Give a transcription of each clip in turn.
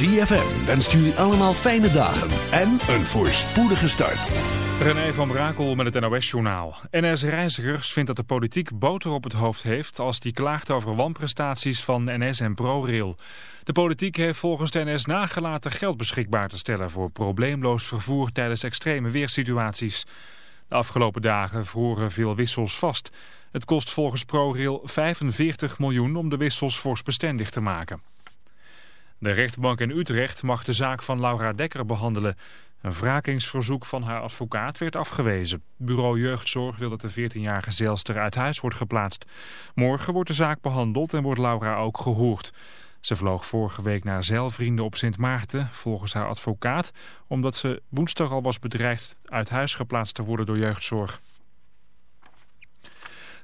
ZFM wenst jullie allemaal fijne dagen en een voorspoedige start. René van Brakel met het NOS-journaal. NS Reizigers vindt dat de politiek boter op het hoofd heeft... als die klaagt over wanprestaties van NS en ProRail. De politiek heeft volgens de NS nagelaten geld beschikbaar te stellen... voor probleemloos vervoer tijdens extreme weersituaties. De afgelopen dagen vroegen veel wissels vast. Het kost volgens ProRail 45 miljoen om de wissels vorstbestendig te maken. De rechtbank in Utrecht mag de zaak van Laura Dekker behandelen. Een wrakingsverzoek van haar advocaat werd afgewezen. Bureau Jeugdzorg wil dat de 14-jarige zeilster uit huis wordt geplaatst. Morgen wordt de zaak behandeld en wordt Laura ook gehoord. Ze vloog vorige week naar zeilvrienden op Sint Maarten, volgens haar advocaat... omdat ze woensdag al was bedreigd uit huis geplaatst te worden door jeugdzorg.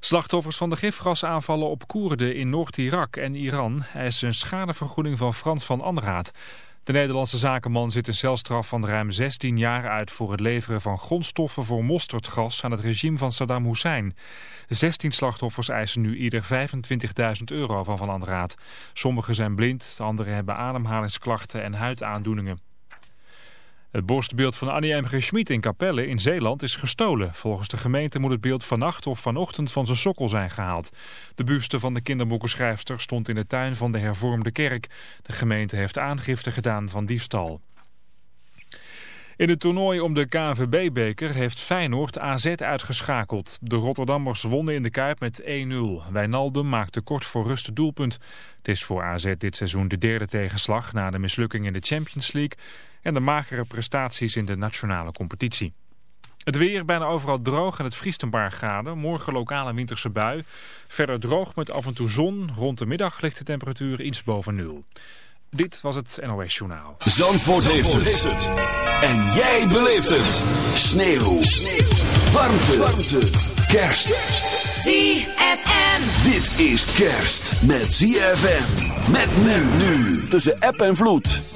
Slachtoffers van de gifgasaanvallen op Koerden in Noord-Irak en Iran eisen een schadevergoeding van Frans van Anraat. De Nederlandse zakenman zit een celstraf van ruim 16 jaar uit voor het leveren van grondstoffen voor mosterdgas aan het regime van Saddam Hussein. 16 slachtoffers eisen nu ieder 25.000 euro van Van Anraat. Sommigen zijn blind, anderen hebben ademhalingsklachten en huidaandoeningen. Het borstbeeld van Annie M. G. Schmid in Capelle in Zeeland is gestolen. Volgens de gemeente moet het beeld vannacht of vanochtend van zijn sokkel zijn gehaald. De buste van de kinderboekenschrijfster stond in de tuin van de hervormde kerk. De gemeente heeft aangifte gedaan van diefstal. In het toernooi om de KNVB-beker heeft Feyenoord AZ uitgeschakeld. De Rotterdammers wonnen in de Kuip met 1-0. Wijnaldum maakte kort voor rust het doelpunt. Het is voor AZ dit seizoen de derde tegenslag na de mislukking in de Champions League... en de magere prestaties in de nationale competitie. Het weer bijna overal droog en het vriest een paar graden. Morgen lokale winterse bui. Verder droog met af en toe zon. Rond de middag ligt de temperatuur iets boven nul. Dit was het NOS Journaal. Zandvoort, heeft, het. En jij beleeft het. Sneeuw. Sneeuw. Warmte. Warmte. Kerst. ZFM. Dit is kerst met ZFM. Met men nu. Tussen app en vloed.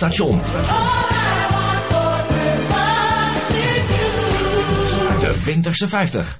Station. De Winterse 50.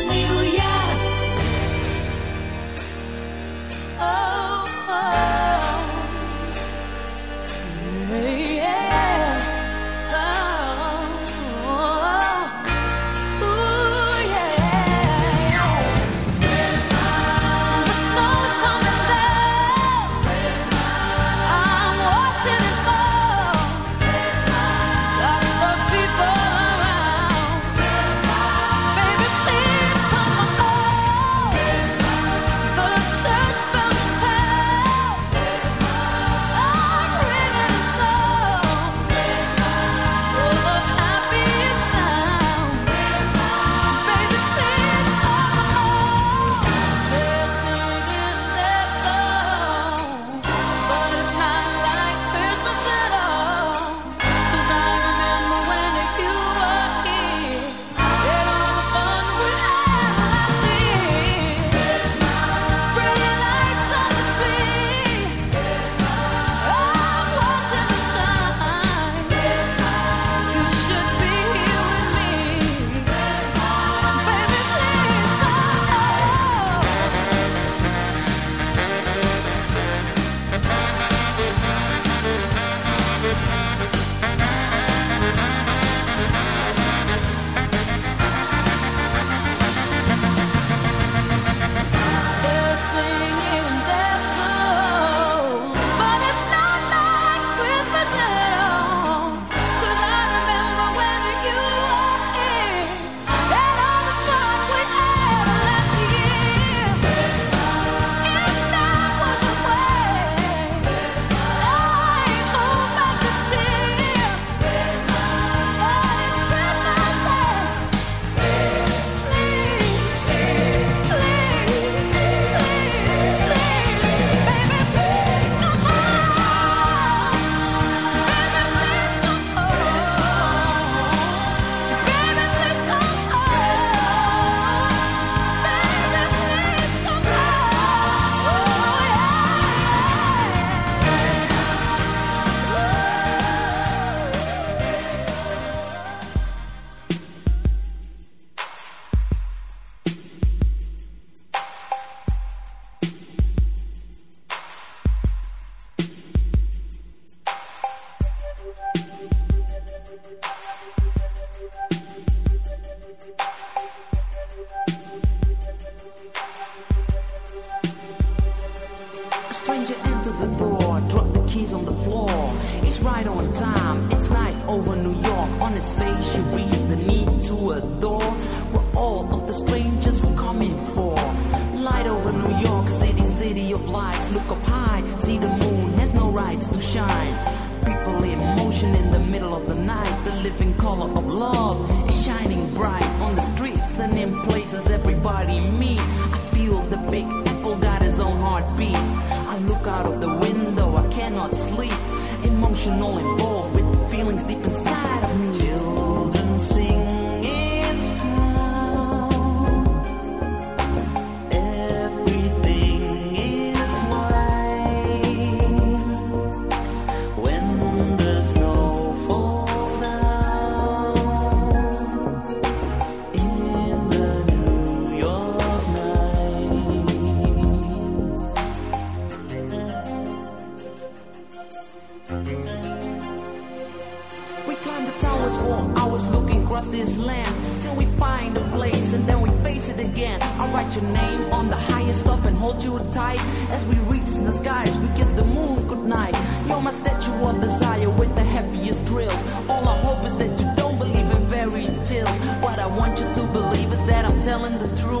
love is shining bright on the streets and in places everybody meets. I feel the big apple got his own heartbeat. I look out of the window, I cannot sleep. Emotional again. I'll write your name on the highest top and hold you tight. As we reach the skies, we kiss the moon goodnight. You're my statue of desire with the heaviest drills. All I hope is that you don't believe in fairy tales. What I want you to believe is that I'm telling the truth.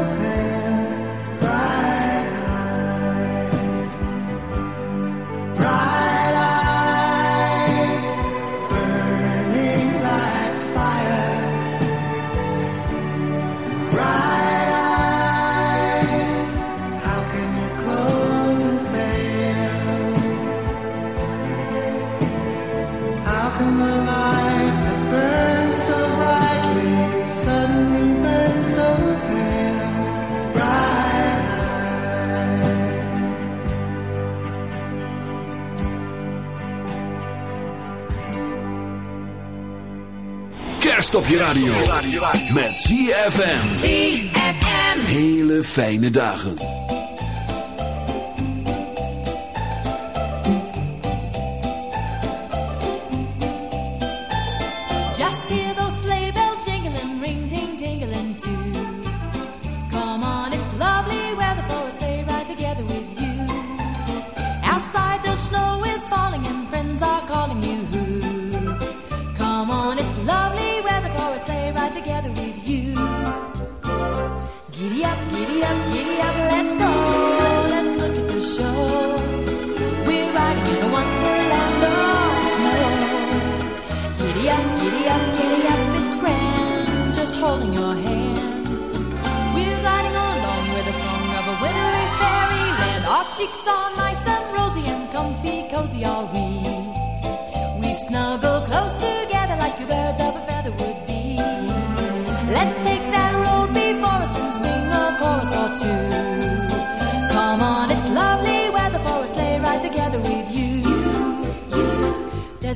Stop je radio. Met ZFM. ZFM. Hele fijne dagen.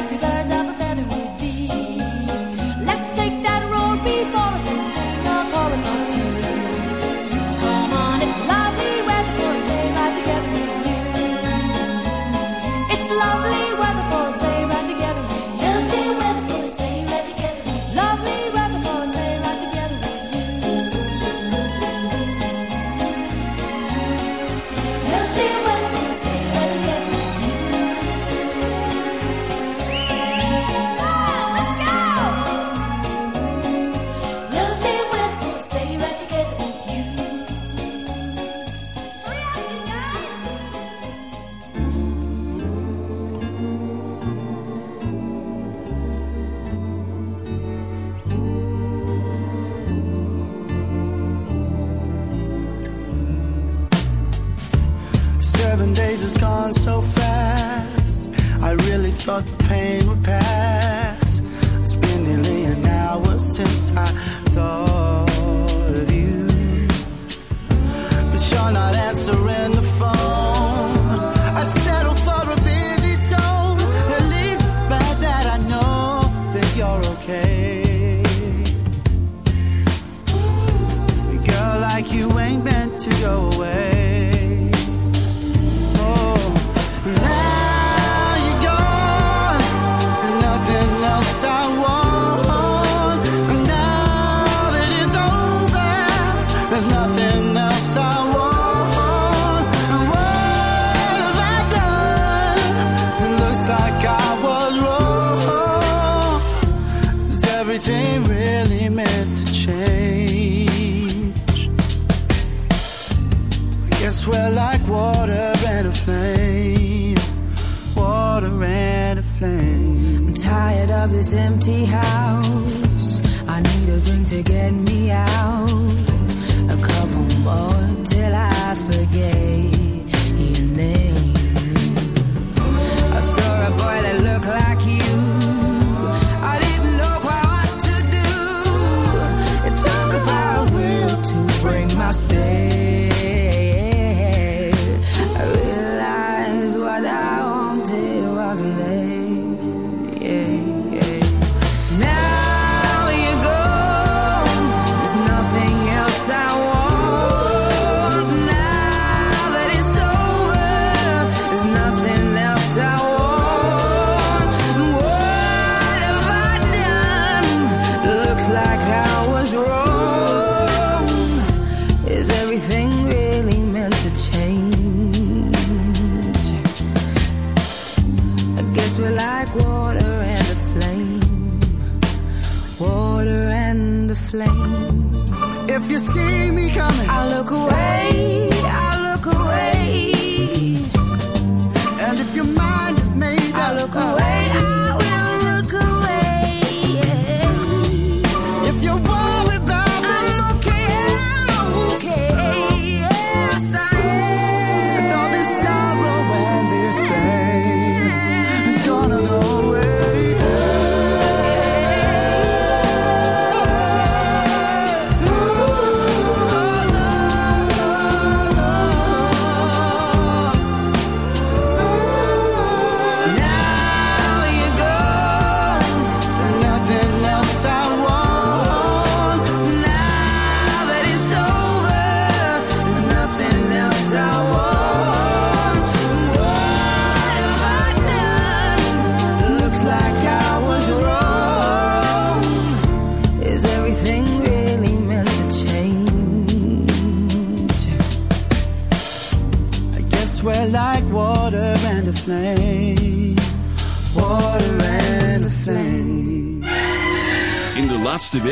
like two birds.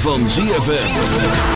Van ZFM.